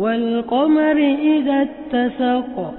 والقمر إذا اتسق